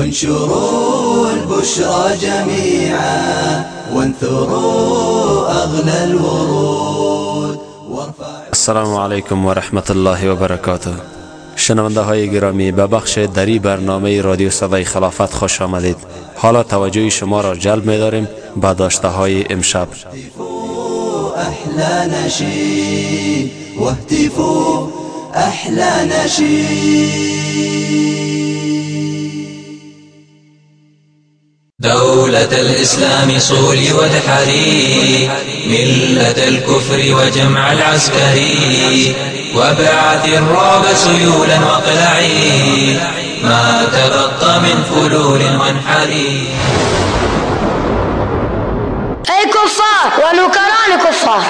انشروا البشرى جميعا وانثروا أغلى الورود. السلام علیکم و رحمت الله و برکاته شنونده های گرامی به بخش دری برنامه رادیو صدای خلافت خوش آمدید. حالا توجه شما را جلب می داریم به داشته های امشب. أحلى نشيد واهتفوا أحلى نشيد. دولة الإسلام صولي وادحري ملة الكفر وجمع العسكري وابعث الرعب سيولا واقلعي ما تبقى من فلول وانحري. ای کفار و نوکران کفار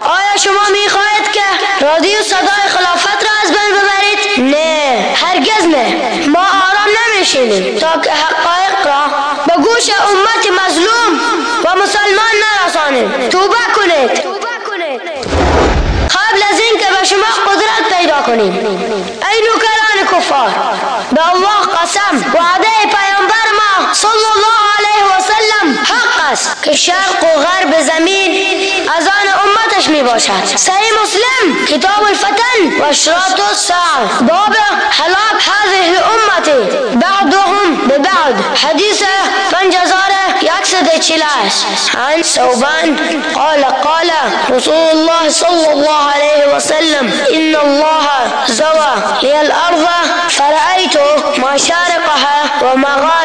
آیا شما می خواهید که رادیو صدای خلافت را از بین ببرید؟ نه هرگز نه. ما آرام نمیشینیم. تا که حقایق را به گوش امت مظلوم و مسلمان نرسانیم. توبه کنید. قبل از این که به شما قدرت پیدا کنیم. ای نوکران کفار به الله قسم وعده پیامبر ما صلی الله علیه و سلم حق است که شرق و غرب زمین از آن امتش می باشد صحیح مسلم کتاب الفتن و اشراط الساعة باب حلاک هذه الامت. بعضهم ببعض حدیث پنج هزار یکصد چلاش عن ثوبان قال قال رسول الله صلى الله عليه وسلم إن الله زوى لي الأرض فرأيت مشارقها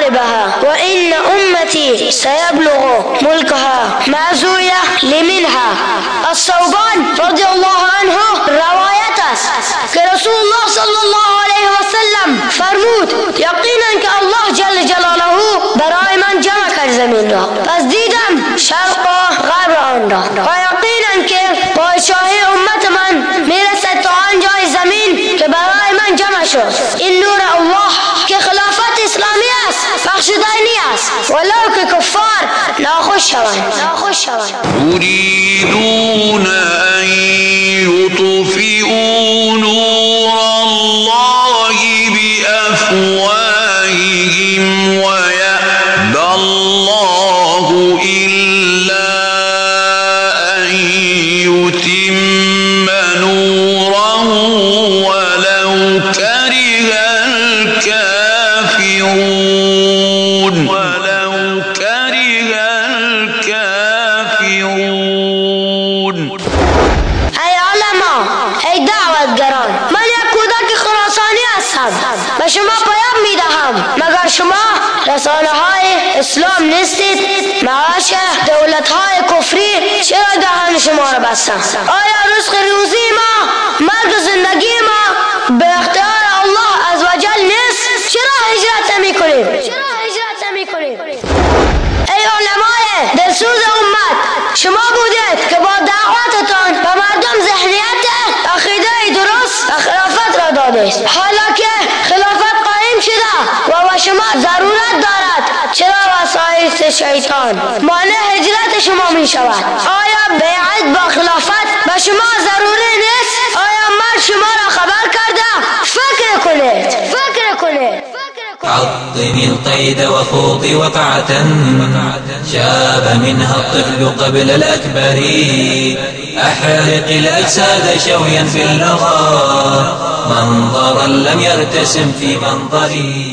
ومغاربها وإن أمتي سيبلغ ملكها ما زوي لمنها. الثوبان رضي الله عنه روایت است که رسول الله صلی الله علیه و سلم فرمود یقینا که الله جل جلاله برای من جمع کرد زمین را پس شرق غرب آن را و امت من میرسد تا آنجای زمین که برای جمع نور الله فاخشوا دانياس ولو ككفار لا خشوا لا خشوا يريدون أن يطفئوا نور الله بأفواههم ويأبى الله إلا أن يتم نوره اسلام نیستید؟ معاش دولت های کفری چرا دهان شما را بستن؟ آیا رزق روزی ما مرگ زندگی ما به اختیار الله از وجل نیست؟ چرا هجرت نمی کنید چرا هجرت نمی کنید ای علمای دلسوز امت شما بودید که با دعوتتان به مردم ذهنیت عقیده درست و خلافت را دادید حالا که خلافت قائم شده و شما چرا وسایل شیطان. مانع هجرت شما می شود. آیا بیعت با خلافت به شما ضروری نیست؟ آیا من شما را خبر کرده فکر کنید. فکر کنید. عظم القيد وخوض وقعة شاب منها الطفل قبل الأكبر. أحرق الأجساد شويا في اللغى منظرا لم يرتسم في منظري.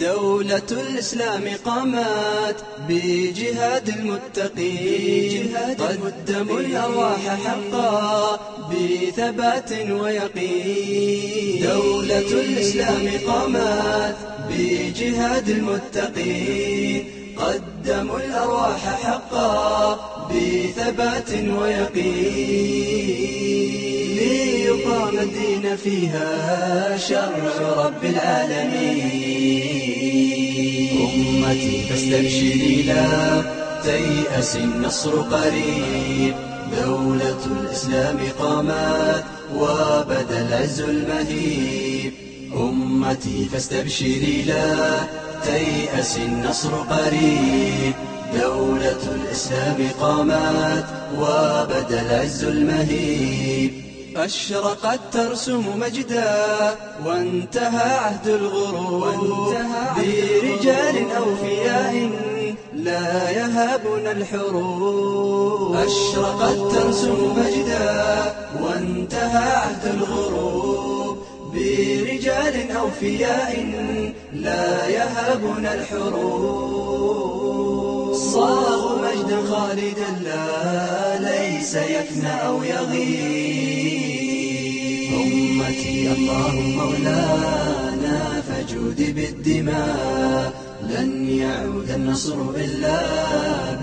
دولة الإسلام قامت بجهاد المتقين. قدموا الأرواح حقا بثبات ويقين. دولة الإسلام قامت بجهاد المتقين. قدموا الأرواح حقا بثبات ويقين. ليقام الدين فيها شرع رب العالمين. أمتي فاستبشري لا تيأس النصر قريب. دولة الإسلام قامت وبدأ العز المهيب. أمتي فاستبشري لا تيأس النصر قريب. دولة الإسلام قامت وبدأ العز المهيب. أشرقت ترسم مجدا وانتهى عهد الغرور برجال أوفياء لا يهابون الحروب. أشرقت ترسم مجدا وانتهى عهد الغروب برجال أوفياء لا يهابون الحروب. صاغوا مجدا خالدا لا ليس يفنى أو يغيب. أمتي الله مولانا فجود بالدماء لن يعود النصر إلا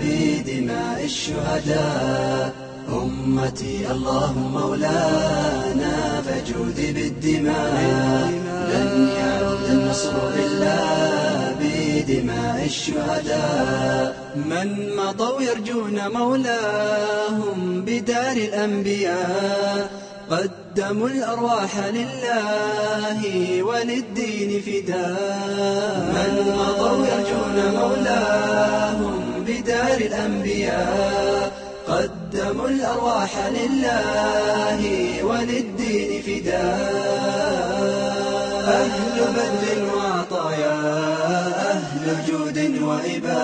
بدماء الشهداء. أمتي الله مولانا فجود بالدماء لن يعود النصر إلا بدماء الشهداء. من مضوا يرجون مولاهم بدار الأنبياء قدموا الأرواح لله وللدين فداء. من مضوا يرجون مولاهم بدار الأنبياء. قدموا الأرواح لله وللدين فداء. أهل بذل وعطايا أهل جود وإباء.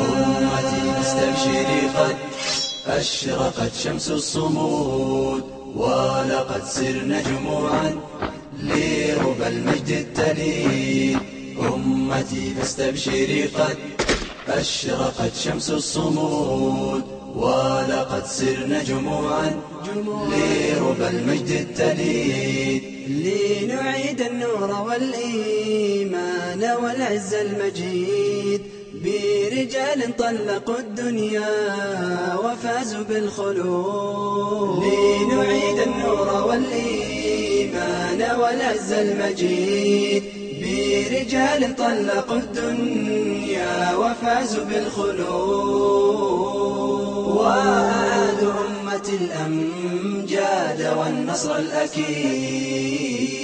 أمتي فاستبشري قد أشرقت شمس الصمود ولقد سرنا جموعا لربى المجد التليد. أمتي فاستبشري قد أشرقت شمس الصمود ولقد سرنا جموعا لربى المجد التليد. لنعيد النور والإيمان والعز المجيد. برجال طلقوا الدنيا وفازوا بالخلود. لنعيد النور والإيمان والعز المجيد. برجال طلقوا الدنيا وفازوا بالخلود. وأعادوا أمة الأمجاد والنصر الأكيد.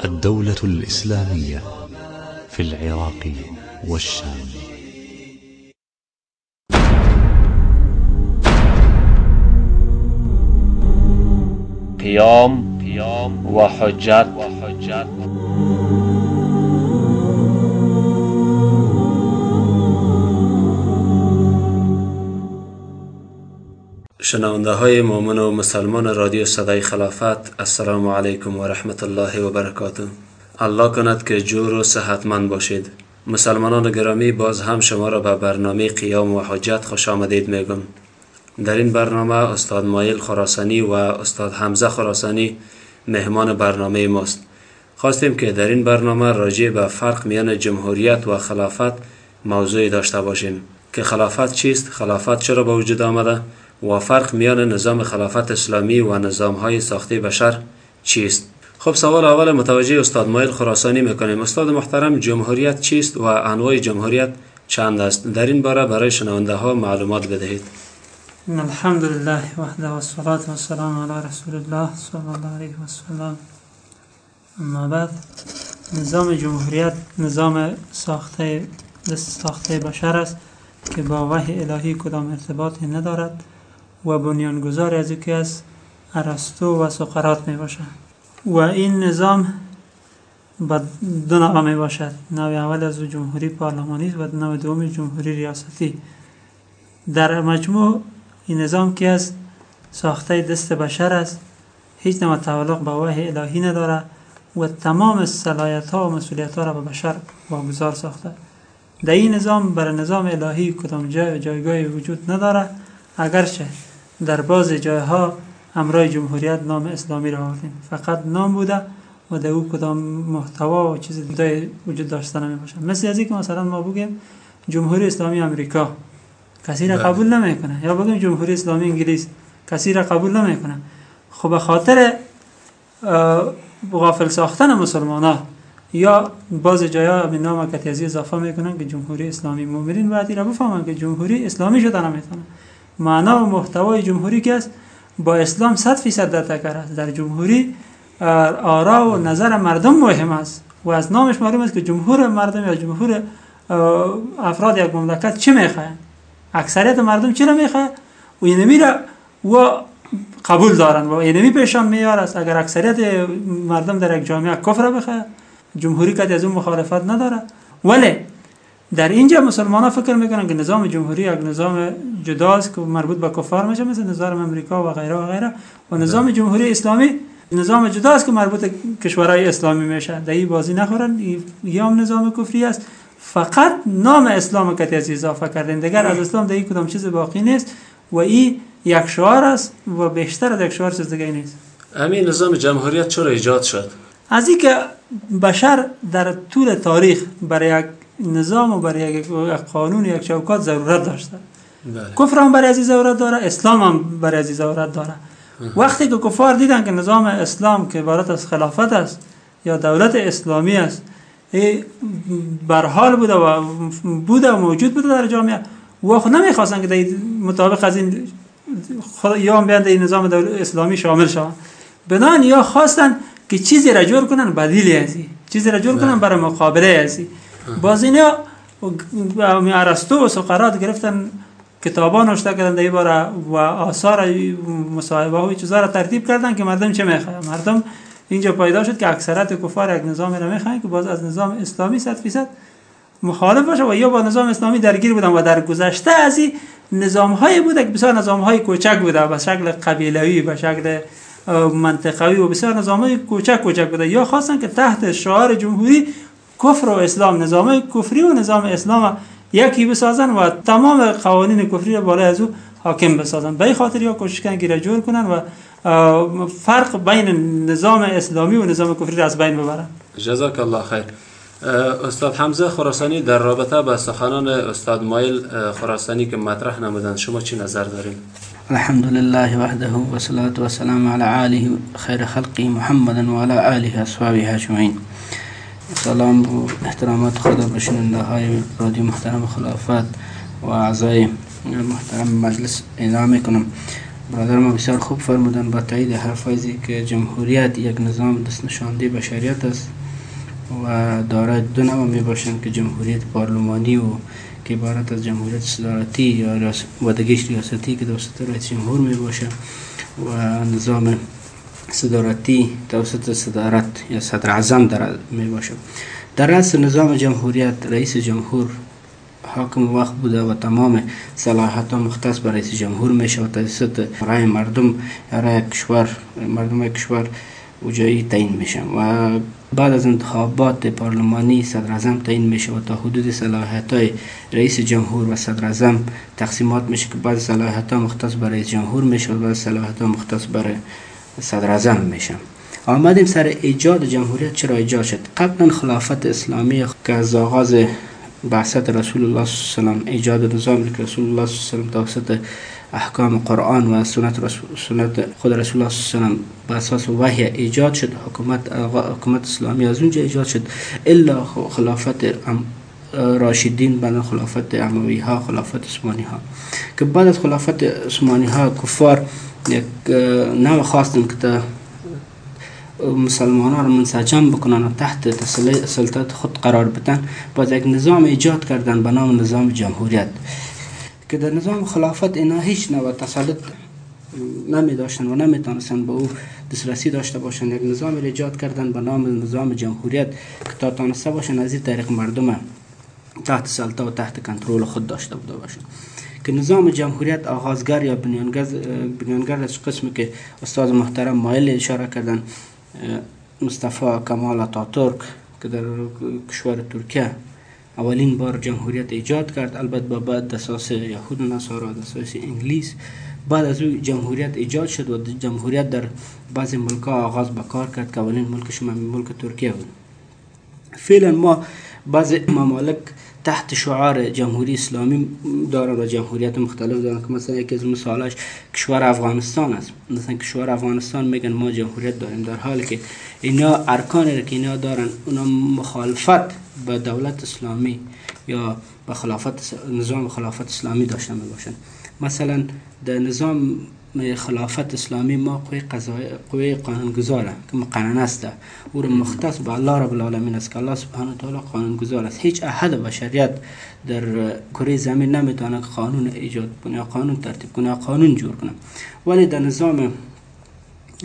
الدولة الإسلامية في العراق والشام. قیام قیام و شنونده های مؤمن و مسلمان رادیو صدای خلافت السلام علیکم و رحمت الله و برکاته. الله کند که جور و صحتمند باشید. مسلمانان گرامی باز هم شما را به برنامه قیام و حجت خوش آمدید میگم در این برنامه استاد مایل خراسانی و استاد حمزه خراسانی مهمان برنامه ماست. خواستیم که در این برنامه راجع به فرق میان جمهوریت و خلافت موضوعی داشته باشیم. که خلافت چیست؟ خلافت چرا به وجود آمده؟ و فرق میان نظام خلافت اسلامی و نظام های ساخته بشر چیست؟ خب سوال اول متوجه استاد مایل خراسانی می‌کنیم. استاد محترم جمهوریت چیست و انواع جمهوریت چند است؟ در این باره برای شنونده ها معلومات بدهید. الحمد لله وحده والصلاة والسلام على رسول الله صلى الله عليه وسلم اما بعد نظام جمهوریت نظام ساخته ساخته بشر است که با وحی الهی کدام ارتباطی ندارد؟ و بنیانگذار از یکی از ارسطو و سقراط می باشد و این نظام با دو نوع می باشد نوع اول از جمهوری پارلمانی و نوع دوم جمهوری ریاستی. در مجموع این نظام که از ساخته دست بشر است هیچ نوع تعلق به وحی الهی نداره و تمام صلاحیت ها و مسئولیت ها را به بشر واگذار ساخته. در این نظام بر نظام الهی کدام جای جایگاهی وجود نداره؟ اگرچه در بعض جایها امرای جمهوریت نام اسلامی را آوردیم. فقط نام بوده و در او کدام محتوا و چیز دیگه وجود داشته نمی باشه مثل از که مثلا ما بگیم جمهوری اسلامی امریکا کسی را بله. قبول نمی‌کنه. یا بگیم جمهوری اسلامی انگلیس کسی را قبول نمی‌کنه. خب به خاطر غافل ساختن مسلمان ها یا باز جایا به نام کتیزی اضافه می‌کنن که جمهوری اسلامی مؤمنین باید را بفهمن که جمهوری اسلامی شده نمی‌تونه. معنا و محتوای جمهوری که است با اسلام 100 فیصد در تکر است. در جمهوری آرا و نظر مردم مهم است و از نامش معلوم است که جمهور مردم یا جمهور افراد یک مملکت چی می‌خواهند؟ اکثریت مردم چی را می‌خواه؟ و اینمی را و قبول دارن و اینمی پیشان میار است. اگر اکثریت مردم در یک جامعه کفر بخواه جمهوری که از اون مخالفت نداره ولی در اینجا مسلمان ها فکر می‌کنن که نظام جمهوری یک نظام جداست که مربوط به کفار میشه مثل نظام امریکا و غیره و غیره. و نظام جمهوری اسلامی نظام جداست که مربوط کشورهای اسلامی میشه در این بازی نخورن هم نظام کفری است. فقط نام اسلام کتی از اضافه کردن. دیگر از اسلام در این کدام چیز باقی نیست و این یک شعار است و بیشتر از یک شعار چیز دیگه نیست. همین نظام جمهوریت چرا ایجاد شد؟ از اینکه بشر در طول تاریخ برای یک نظام و برای یک قانون یک چوکات ضرورت داشته. بله. کفر هم برای ازی ضرورت داره اسلام هم برای ازی ضرورت داره. وقتی که کفار دیدن که نظام اسلام که عبارت از خلافت است یا دولت اسلامی است ای بر حال بوده و بوده و موجود بوده در جامعه و خود نمی‌خواستن که در مطابق از این خود یا هم بیان در این نظام دولت اسلامی شامل شوند بنان یا خواستن که چیزی را جور کنن بدیلی از این چیزی را جور کنن برای مقابله از این باز اینا ارسطو و سقراط گرفتن کتابا نوشته کردن در باره و آثار مصاحبه و چیزا را ترتیب کردن که مردم چه می‌خواه مردم اینجا پیدا شد که اکثرت کفار یک نظامی را می‌خواهند که باز از نظام اسلامی صد فیصد مخالف باشه و یا با نظام اسلامی درگیر بودن و در گذشته از این نظام های بوده که بسیار نظام های کوچک بوده به شکل قبیلوی به شکل منطقوی و بسیار نظام های کوچک کوچک بوده. یا خواستن که تحت شعار جمهوری کفر و اسلام نظام کفری و نظام اسلام یکی بسازن و تمام قوانین کفری را بالای از او حاکم بسازن. به خاطر یا کوشش که را جور کنن و فرق بین نظام اسلامی و نظام کفری را از بین ببرن. جزاک الله خیر استاد حمزه خراسانی در رابطه با سخنان استاد مایل خراسانی که مطرح نمودند شما چی نظر دارید؟ الحمد لله وحده والصلاة والسلام على آله خير خلقه محمد وعلى آله أصحابه أجمعين سلام و احترامات خدا به شنونده های رادیو محترم خلافت و اعضای محترم مجلس اعلام می‌کنم. برادر ما بسیار خوب فرمودن با تایید حرفایزی که جمهوریت یک نظام دست نشانده بشریت است و دارای دو نوع می باشند که جمهوریت پارلمانی و که عبارت از جمهوریت صدارتی یا ودگیش ریاستی که توسط رئیس جمهور می باشه و نظام صدارتی توسط صدارت یا صدر اعظم در می باشه در رأس نظام جمهوریت رئیس جمهور حاکم وقت بوده و تمام صلاحیت ها مختص به رئیس جمهور میشه و توسط رای مردم رای کشور مردم کشور وجایی تعیین میشه و بعد از انتخابات پارلمانی صدر اعظم تعیین میشه و تا حدود صلاحیت های رئیس جمهور و صدر اعظم تقسیمات میشه که بعض صلاحیت مختص به رئیس جمهور میشه و بعض صلاحیت مختص برای صدر اعظم میشه آمدیم سر ایجاد جمهوریت چرا ایجاد شد؟ قبلا خلافت اسلامی که از آغاز بعثت رسول الله صلی الله علیه و سلم ایجاد نظام که رسول الله صلی الله علیه و سلم توسط احکام قرآن و سنت سنت خود رسول الله صلی الله علیه و به اساس وحی ایجاد شد حکومت حکومت اسلامی از اونجا ایجاد شد. الا خلافت راشدین از خلافت اموی ها خلافت عثمانی ها که بعد از خلافت عثمانی ها کفار یک نوع خواستن که مسلمان ها را منسجم بکنن و تحت سلطت خود قرار بدن باز یک نظام ایجاد کردن به نام نظام جمهوریت. که در نظام خلافت اینا هیچ نوع تسلط نمی داشتن و نمی تانستن به او دسترسی داشته باشن. یک نظام ایجاد کردن به نام نظام جمهوریت که تا تانسته باشن از این طریق مردم تحت سلطه و تحت کنترل خود داشته بوده باشن که نظام جمهوریت آغازگر یا بنیانگر از قسمی که استاد محترم مایل اشاره کردن مصطفی کمال آتاتورک که در کشور ترکیه اولین بار جمهوریت ایجاد کرد البته با بعد دساس یهود و نصارا دساس انگلیس بعد از او جمهوریت ایجاد شد و جمهوریت در بعضی ملک آغاز به کار کرد که اولین ملکش ملک ترکیه بود. فعلا ما بعض ممالک تحت شعار جمهوری اسلامی دارن و جمهوریت مختلف دارن که مثلا یکی از مثالش کشور افغانستان است. مثلا کشور افغانستان میگن ما جمهوریت داریم در حالی که اینا ارکانی که اینا دارن اونا مخالفت به دولت اسلامی یا به خلافت نظام خلافت اسلامی داشته می باشن مثلا در نظام خلافت اسلامی ما قوی قضای قوی قانونگذاره که مقننه است. رو مختص به الله رب العالمین است که الله سبحانه و تعالی قانونگذار است. هیچ احد بشریت در کره زمین نمی‌تونه که قانون ایجاد کنه قانون ترتیب کنه قانون جور کنه. ولی در نظام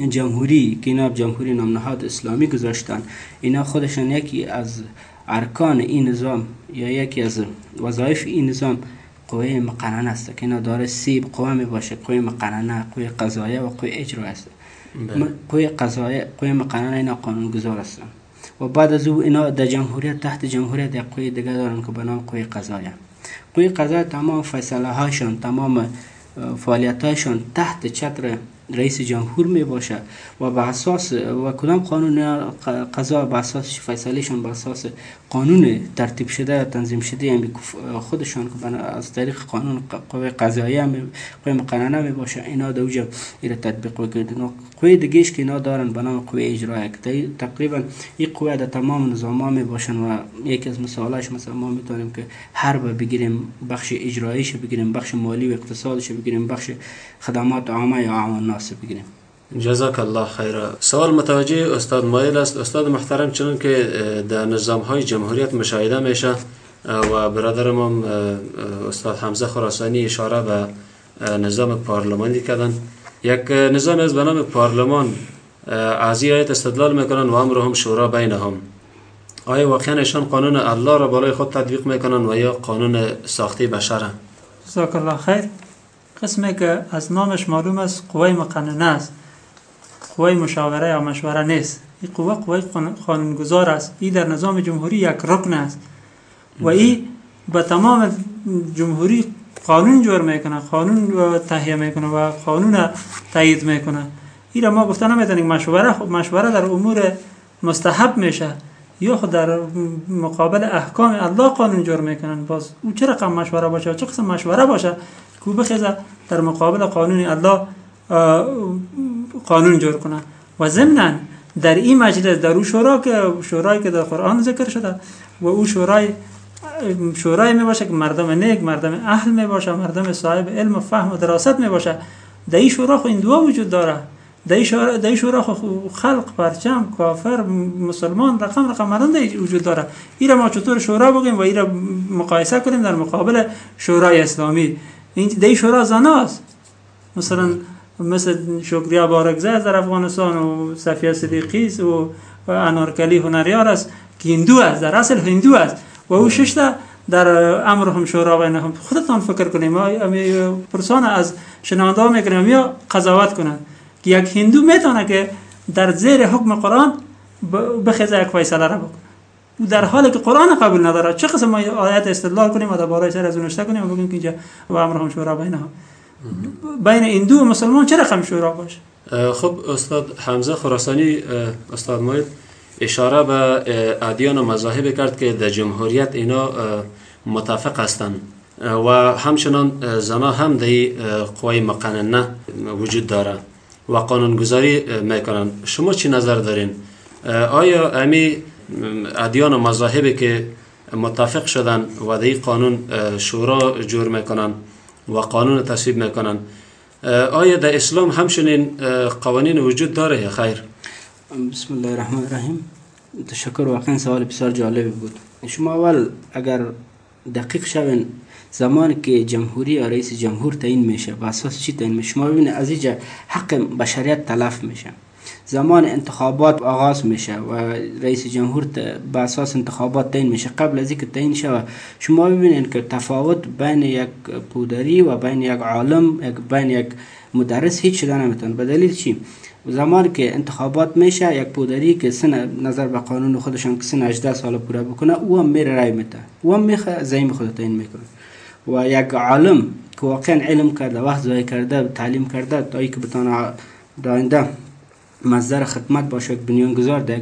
جمهوری که اینا جمهوری نام نهاد اسلامی گذاشتن اینا خودشان یکی از ارکان این نظام یا یکی از وظایف این نظام قوه مقننه است که اینا داره سیب قوه می باشه. قوه مقننه قوه قضایه و قوه اجرا است. قوه قضایه قوه مقننه اینا قانون گذار هستن. و بعد از او اینا در جمهوریت تحت جمهوریت یک قوه دیگه دارن که به نام قوه قضایه. قوه قضایه تمام فیصله هاشون تمام فعالیت هاشون تحت چتر رئیس جمهور می باشه و به اساس و کدام قانون قضا به اساس فیصلهشان به اساس قانون ترتیب شده تنظیم شده یعنی خودشان که از طریق قانون قوه قضاییه قوه مقننه می باشه اینا دوجا ایره تطبیق بکنید قوه دیگهش که اینا دارن به نام قوه اجرایی. که تقریبا این قوه در تمام نظام ها می باشن و یکی از مثالاش مثلا ما می‌تونیم که هر بگیریم بخش اجراییش بگیریم بخش مالی و اقتصادش بگیریم بخش خدمات عامه یا عوام الناس بگیریم. جزاک الله خیر سوال متوجه استاد مایل است. استاد محترم چون که در نظام های جمهوریت مشاهده میشه و برادرم استاد حمزه خراسانی اشاره به نظام پارلمانی کردن. یک نظام از به نام پارلمان از این آیت استدلال می‌کنن و امرهم شورا بینهم آیا واقعا ایشان قانون الله را بالای خود تطبیق می‌کنن و یا قانون ساخته بشر جزاک الله خیر. قسمی که از نامش معلوم است قوه مقننه است. قوه مشاوره یا مشوره نیست. این قوه قوه قانونگذار است. این در نظام جمهوری یک رکن است. و این به تمام جمهوری قانون جور می‌کنه قانون تهیه می‌کنه و قانون تایید می‌کنه. این را ما گفته نمی‌تونیم مشوره مشوره در امور مستحب میشه یا خود در مقابل احکام الله قانون جور می‌کنن. باز او چه رقم مشوره باشه چه قسم مشوره باشه؟ که بخیزه. در مقابل قانون الله قانون جور کنه. و ضمنا در این مجلس در او شورا که شورایی که در قرآن ذکر شده و او شورای شورای می باشه که مردم نیک مردم اهل می باشه مردم صاحب علم و فهم و دراست می باشه. در این شورا خو این دو وجود داره. در این شورا در شورا خو خلق پرچم کافر مسلمان رقم رقم مردم در وجود داره. این ما چطور شورا بگیم و این مقایسه کنیم در مقابل شورای اسلامی. این در شورا زناست. مثلا مثل شکریا بارگزه در افغانستان و صفیه صدیقی و انارکلی هنریار است که هندو است در اصل هندو است. و او ششته در امر هم شورا بینهم. خودتان فکر کنیم. پرسان از شنونده می‌کنیم. یا قضاوت کنند. که یک هندو می‌تونه که در زیر حکم قرآن بخیزه یک فیصله را بکنه. او در حالی که قرآن قبول نداره چه قسم ما آیت استدلال کنیم و در بالای سر از نوشته کنیم و بگیم که اینجا و امر هم شورا بینهم بین هندو و مسلمان چه رقم شورا باشه؟ خب استاد حمزه خراسانی استاد مایل اشاره به ادیان و مذاهب کرد که در جمهوریت اینا متفق هستند. و همچنان زنا هم در قوای مقننه وجود داره و قانونگذاری می‌کنن شما چی نظر دارین؟ آیا امی ادیان و مذاهبی که متفق شدن و در قانون شورا جور می‌کنن و قانون تصویب می‌کنن. آیا در اسلام همچنین قوانین وجود داره یا خیر؟ بسم الله الرحمن الرحیم. تشکر واقعا سوال بسیار جالبی بود. شما اول اگر دقیق شوین زمانی که جمهوری یا رئیس جمهور تعیین میشه اساس چی تعیین میشه شما ببینید از اینجا حق بشریت تلف میشه. زمان انتخابات آغاز میشه و رئیس جمهور با اساس انتخابات تعیین میشه. قبل از اینکه تعیین شوه شما ببینید که تفاوت بین یک پودری و بین یک عالم یک بین یک مدرس هیچ شده نمی‌تونه. به دلیل چی؟ زمانی که انتخابات میشه یک پودری که سن نظر به قانون خودشان که سن 18 سال پوره بکنه او هم میره رای میده. او هم میخه زیم خود تعیین می‌کنه. و یک عالم که واقعا علم کرده وقت ضایع کرده تعلیم کرده تا که بتانه داینده مصدر خدمت باشه یک بنیانگذار در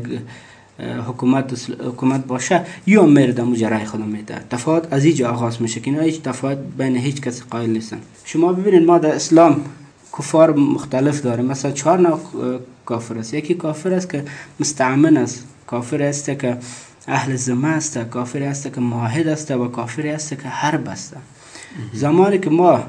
حکومت حکومت باشه یا میره در جرای خودم میده. تفاوت از اینجا آغاز میشه که اینا هیچ تفاوت بین هیچ کسی قائل نیستن. شما ببینید ما در اسلام کفار مختلف داره مثلا چهار نوع کافر است. یکی کافر است که مستعمن است کافر است که اهل زمه است کافر است که معاهد است و کافر است که حرب است. زمانی که ما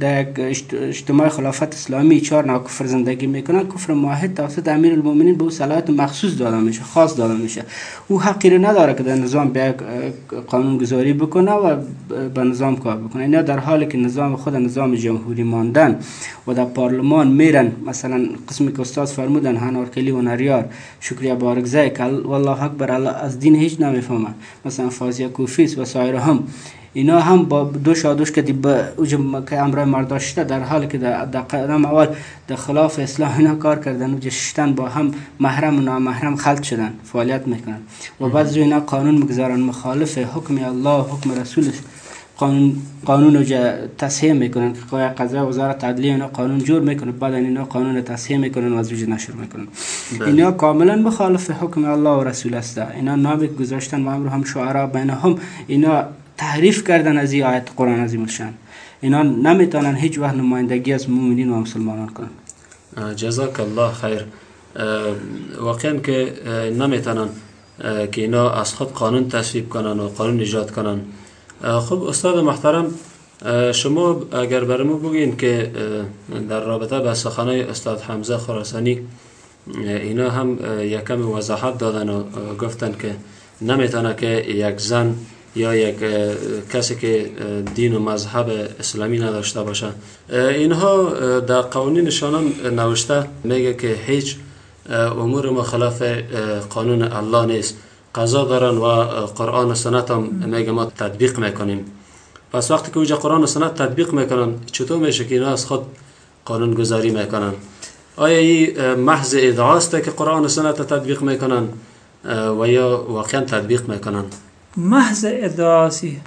در اجتماع خلافت اسلامی چهار نوع کفر زندگی می‌کنن. کفر معاهد توسط امیر المؤمنین به او صلاحیت مخصوص داده میشه خاص داده میشه. او حقی رو نداره که در نظام بیا قانون گذاری بکنه و به نظام کار بکنه. اینا در حالی که نظام خود نظام جمهوری ماندن و در پارلمان میرن مثلا قسمی که استاد فرمودن هنارکلی و نریار شکریه بارگزای که والله اکبر از دین هیچ نمی‌فهمه مثلا فازیا کوفیس و سایر هم. اینا هم با دو شادوش که با که امر مردا شده در حالی که در قدم اول در خلاف اسلام اینا کار کردن و ششتن با هم محرم و نامحرم خلط شدن فعالیت می‌کنن. و بعد اینا قانون می‌گذارن مخالف حکم الله حکم رسولش قانون قانون رو تصحیح می‌کنن که قوی قضا وزارت عدلیه اینا قانون جور می‌کنه بعد اینا قانون تصحیح می‌کنن و از روش نشر می‌کنن. بله. اینا کاملا مخالف حکم الله و رسول است. اینا نابک گذاشتن و امر هم شعرا بینهم. اینا تحریف کردن از این آیت قرآن عظیم الشان اینا نمی‌تونن هیچ وقت نمایندگی از مؤمنین و مسلمانان کنن. جزاک الله خیر. واقعا که نمی‌تونن که اینا از خود قانون تصویب کنن و قانون ایجاد کنن. خب استاد محترم شما اگر برمو بگین که در رابطه به سخنای استاد حمزه خراسانی اینا هم یکم وضاحت دادن و گفتن که نمی‌تونه که یک زن یا یک کسی که دین و مذهب اسلامی نداشته باشه. اینها در قوانینشان هم نوشته میگه که هیچ امور مخالف قانون الله نیست. قضا دارن و قرآن و سنت هم میگه ما تطبیق می‌کنیم. پس وقتی که اونجا قرآن و سنت تطبیق می‌کنن چطور میشه که اینا از خود قانون گذاری می‌کنن؟ آیا این محض ادعاست که قرآن و سنت تطبیق می‌کنن؟ و یا واقعا تطبیق می‌کنن؟ محض ادعاسی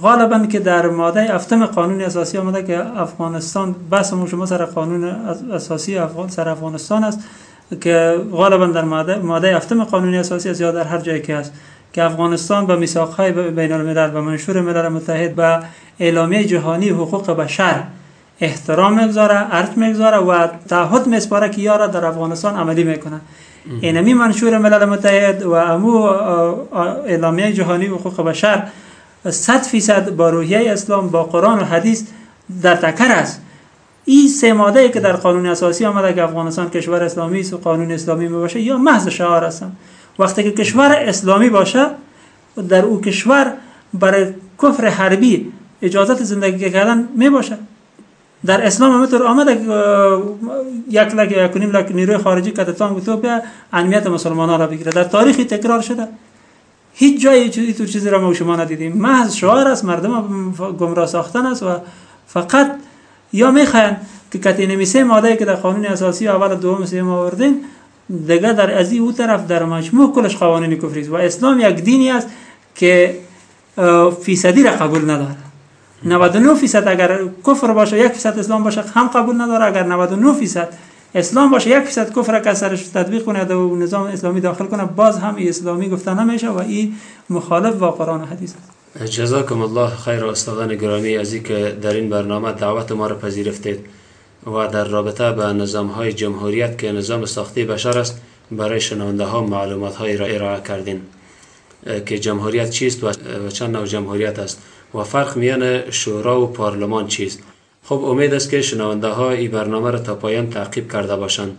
غالبا که در ماده افتم قانون اساسی آمده که افغانستان بس شما سر قانون اساسی افغان سر افغانستان است که غالبا در ماده ماده افتم قانون اساسی است یا در هر جایی که است که افغانستان به میثاقهای بین الملل و منشور ملل متحد و اعلامیه جهانی حقوق بشر احترام می‌گذاره ارج می‌گذاره و تعهد میسپاره که یارا در افغانستان عملی می‌کنه اینمی منشور ملل متحد و امو اعلامیه جهانی حقوق بشر 100 فیصد با روحیه اسلام با قرآن و حدیث در تکر است این سه ماده که در قانون اساسی آمده که افغانستان کشور اسلامی است و قانون اسلامی باشه یا محض شعار هستن وقتی که کشور اسلامی باشه در او کشور برای کفر حربی اجازت زندگی کردن می باشه در اسلام همینطور آمده یک لک یا کنیم لک نیروی خارجی که تانگ تو بیا امنیت مسلمانان را بگیره. در تاریخی تکرار شده. هیچ جایی تو چیزی را ما شما ندیدیم. محض شعار است مردم گمراه ساختن است و فقط یا می‌خواین که کتی نمیسه ماده که در قانون اساسی اول دوم سوم آوردین دیگه در از او طرف در مجموع کلش قوانین کفری و اسلام یک دینی است که فیصدی را قبول نداره 99 فیصد اگر کفر باشه یک فیصد اسلام باشه هم قبول نداره. اگر 99 فیصد اسلام باشه یک فیصد کفر که سرش تطبیق کنه و نظام اسلامی داخل کنه باز هم اسلامی گفته نمیشه و این مخالف با قرآن و حدیث است. جزاکم الله خیر استادان گرامی از که در این برنامه دعوت ما را پذیرفتید و در رابطه به نظام های جمهوریت که نظام ساختی بشر است برای شنونده ها معلومات های را ارائه کردین. که جمهوریت چیست و چند نوع جمهوریت است و فرق میان شورا و پارلمان چیست؟ خب امید است که شنونده ها این برنامه را تا پایان تعقیب کرده باشند.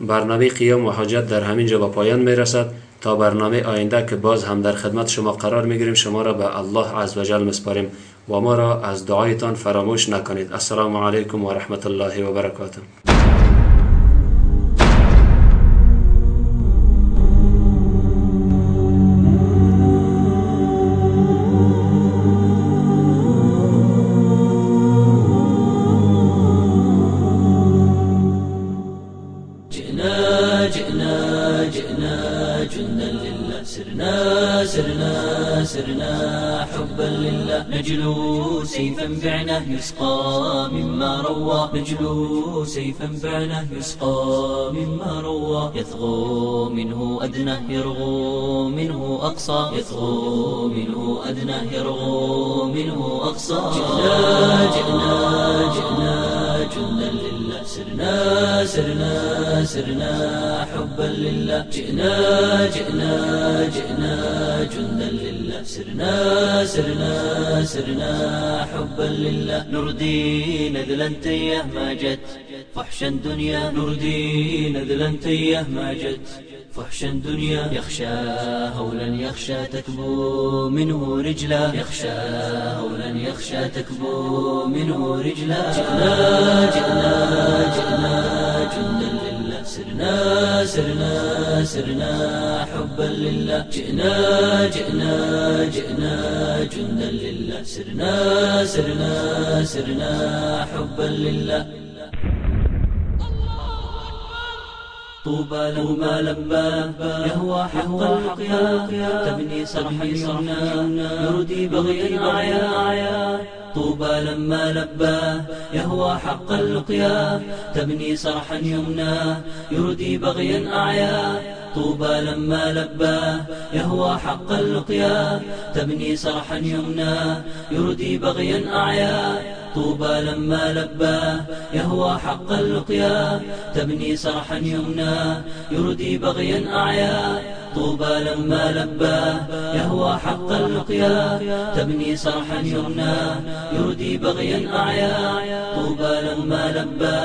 برنامه قیام و حاجت در همین جا به پایان می رسد تا برنامه آینده که باز هم در خدمت شما قرار می گیریم شما را به الله عزوجل مسپاریم و ما را از دعایتان فراموش نکنید. السلام علیکم و رحمت الله و برکاته. يسقى مما روى نجلو سيفا بعنا يسقى مما روى يثغو منه أدنى يرغو منه أقصى يثغو منه أدنى يرغو منه أقصى. جئنا جئنا جئنا جندا سرنا سرنا سرنا حبا لله. جئنا جئنا جئنا جندا لله. سرنا سرنا سرنا حبا لله. نردي نذلا تيه ما جت فحشا دنيا نردي نذلا تيه ما جت فحشا دنيا يخشى هولا يخشى تكبو منه رجلا. يخشى هولا يخشى تكبو منه رجلا. جئنا جئنا جئنا جندا لله. سرنا سرنا سرنا حبا لله. جئنا جئنا جئنا جندا لله. سرنا سرنا سرنا حبا لله. طوبى له ما لبى يهوى حق الحقيا تبني صرحا يمنى يردي بغيا أعيا طوبى لما لبى يهوى حق اللقيا تبني صرحا يمنى يردي بغيا أعيا. طوبى لما لبى يهوى حق اللقيا تبني صرحا يمنى يردي بغيا أعيا. طوبى لما لبى يهوى حق اللقيا تبني صرحا يمنى يردي بغيا أعيا. طوبى لما لبى يهوى حق اللقيا تبني صرحا يمنى يردي بغيا أعيا. طوبى لما لبى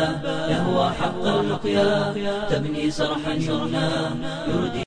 يهوى حق اللقيا تبني صرحا يمنى يردي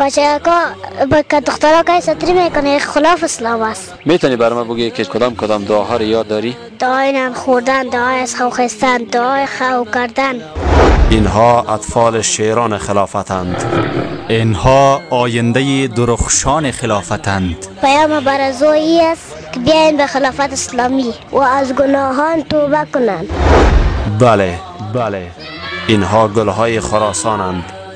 بچه که دخترها که سطری می‌کنه خلاف اسلام است. می‌تونی بر ما بگی که کدام کدام دعاها رو یاد داری؟ دعای نان خوردن دعای از خو خستن دعای خو کردن. اینها اطفال شیران خلافتند. اینها آینده درخشان خلافتند. پیام برزویی است که بیاین به خلافت اسلامی و از گناهان توبه کنند بله بله. اینها گلهای خراسانند.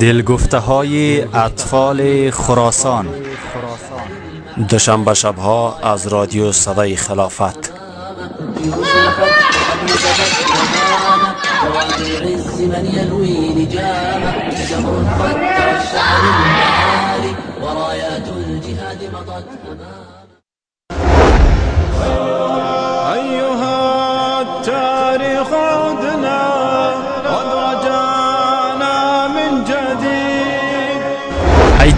دلگفته های اطفال خراسان. دوشنبه شبها از رادیو صدای خلافت.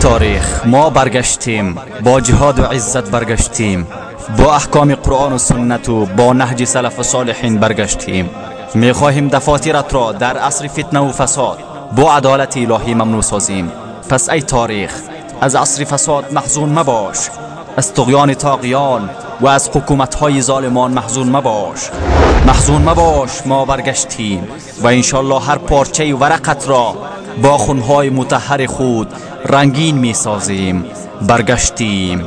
تاریخ ما برگشتیم با جهاد و عزت برگشتیم با احکام قرآن و سنت و با نهج سلف و صالحین برگشتیم. می خواهیم دفاترت را در عصر فتنه و فساد با عدالت الهی ممنوع سازیم. پس ای تاریخ از عصر فساد محزون مباش. از تغیان تاقیان و از حکومت های ظالمان محزون مباش. محزون مباش ما برگشتیم و انشالله هر پارچه ورقت را با خونهای متحر خود رنگین می سازیم برگشتیم.